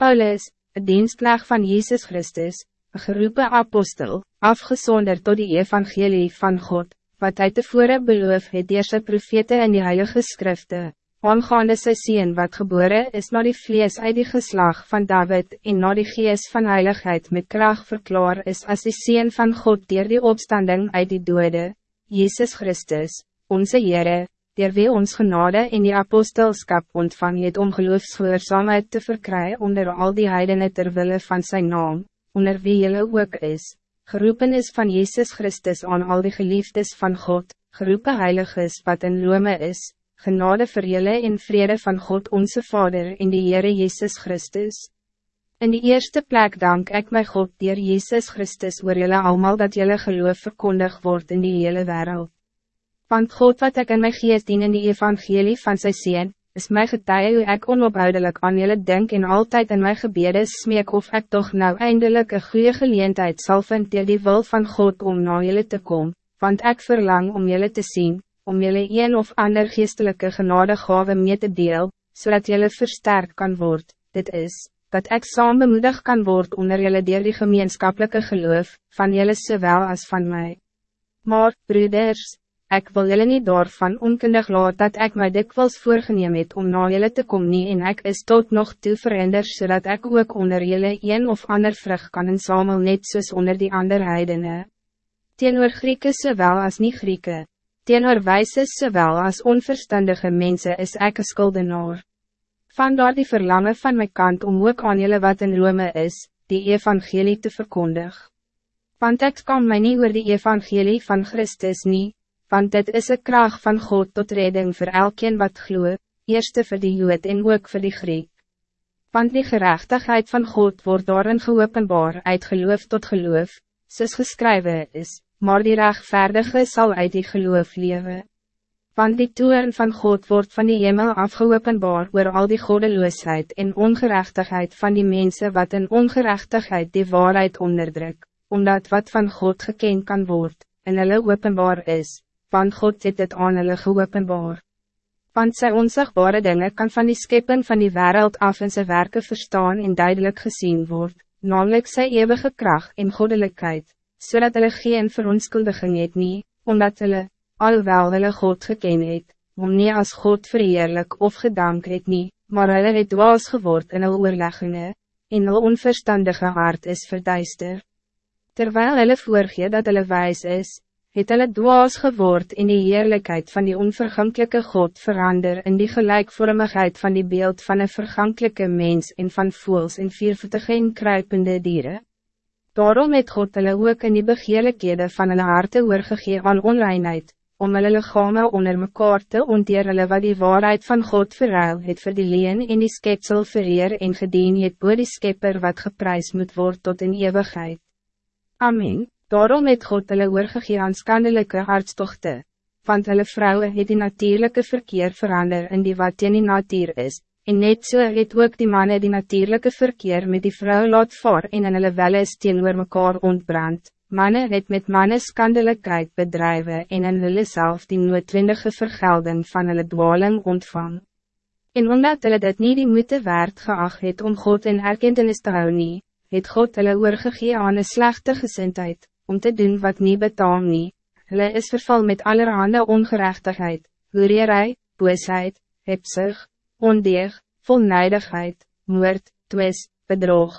Paulus, een dienstknecht van Jezus Christus, een geroepen apostel, afgezonderd tot die evangelie van God, wat hij tevoren beloof het eerste profete in die heilige skrifte, aangaande sy sien wat geboren is na die vlees uit die geslag van David en na die gees van heiligheid met kracht verklaar is als die sien van God dier die opstanding uit die dode, Jezus Christus, onze Heere, dier wie ons genade in die apostelskap ontvang het om geloofsgehoorzaamheid te verkrijgen onder al die heidenen terwille van zijn naam, onder wie jylle ook is, geroepen is van Jezus Christus aan al die geliefdes van God, geroepen heiliges wat in Rome is, genade vir jylle en vrede van God onze Vader in die Heere Jezus Christus. In die eerste plek dank ik my God dier Jezus Christus oor jylle almal dat jylle geloof verkondig wordt in die hele wereld. Want God wat ik in my geest dien in die evangelie van sy Seen, is my getuie hoe ek onophoudelijk aan jullie denk en altijd in my gebede smeek of ik toch nou eindelijk een goede geleentheid zal vind die die wil van God om naar jullie te komen, want ik verlang om jullie te zien, om jullie een of ander geestelijke genade gave mee te deel, zodat jullie versterkt kan worden. dit is, dat ik saam bemoedig kan worden onder jullie dier die gemeenschappelijke geloof, van jullie zowel als van mij. Maar, broeders, Ik wil jullie niet daarvan onkundig laat dat ik mij dikwijls voorgeneem het om naar jullie te komen en ik is tot nog toe veranderd zodat ik ook onder jullie een of ander vrucht kan en samel net soos onder die ander heidene. Teenoor Grieken zowel als niet Grieken, teenoor wijze zowel als onverstandige mensen is ik een schuldenaar. Vandaar die verlangen van mijn kant om ook aan jullie wat in Rome is, die evangelie te verkondig. Want ik kan mij niet oor die evangelie van Christus niet want dit is een kracht van God tot redding voor elkeen wat gloe, eerste voor die Jood en ook voor die Griek. Want die gerechtigheid van God wordt daarin geopenbaar uit geloof tot geloof, soos geskrywe is, maar die rechtvaardige zal uit die geloof leven. Want die toeren van God wordt van die hemel afgeopenbaar oor al die godeloosheid en ongerechtigheid van die mensen wat in ongerechtigheid die waarheid onderdruk, omdat wat van God gekend kan worden, en hulle openbaar is, want God het het aan hulle geopenbaar. Want sy onzichtbare dingen kan van die scheppen van die wereld af en sy werken verstaan en duidelijk gezien word, namelijk sy eeuwige kracht en goddelijkheid, zodat hulle geen verontskuldiging het nie, omdat hulle, alhoewel hulle God geken het, om nie als God verheerlijk of gedank het nie, maar hulle het dwaas geword in hulle oorleggingen, en hulle onverstandige hart is verduister. Terwijl hulle voorgee dat hulle wijs is, het hulle dwaas geword in die heerlijkheid van die onvergankelijke God verander in die gelijkvormigheid van die beeld van een vergankelijke mens en van voels en viervoetige en kruipende dieren. Daarom het God hulle ook in die begeerlikhede van hulle harte oorgegee aan onreinheid, om hulle lichame onder mekaar te onteer hulle wat die waarheid van God verruil het vir die leen en die skepsel vereer en gedien het boor die skepper wat geprijs moet worden tot in eeuwigheid. Amen. Daarom het God hulle oorgegee aan skandelijke hartstochte, want hulle vrouwen het die natuurlijke verkeer verander in die wat in die natuur is, en net so het ook die mannen die natuurlijke verkeer met die vrouw laat voor en in hulle welle is teenoor mekaar ontbrand. Mannen het met mannen skandelijkheid bedrijven en in hulle self die noodwendige vergelding van hulle dwaling ontvang. En omdat hulle dit niet die moeite waard geacht het om God in erkentenis te hou nie, het God hulle oorgegee aan een slechte gezindheid, om te doen wat niet betaam nie. Hulle is verval met allerhande ongerechtigheid, hoerierij, boosheid, hebsig, ondeeg, volneidigheid, moord, twis, bedrog,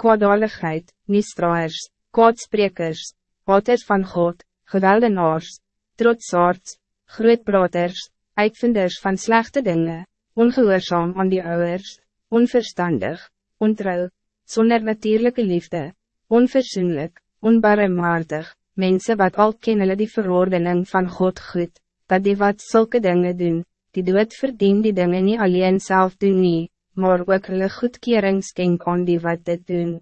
kwaadaligheid, niestraers, kwaadsprekers, haters van God, geweldenaars, trotsaards, grootpraters, uitvinders van slechte dingen, ongehoorzaam aan die ouders, onverstandig, ontrouw, zonder natuurlijke liefde, onverzoenlijk, onbarmhartig, mensen wat al kennen die verordening van God goed, dat die wat zulke dingen doen, die doet verdien die dingen niet alleen zelf doen nie, maar ook hulle goedkering skenk aan die wat dit doen.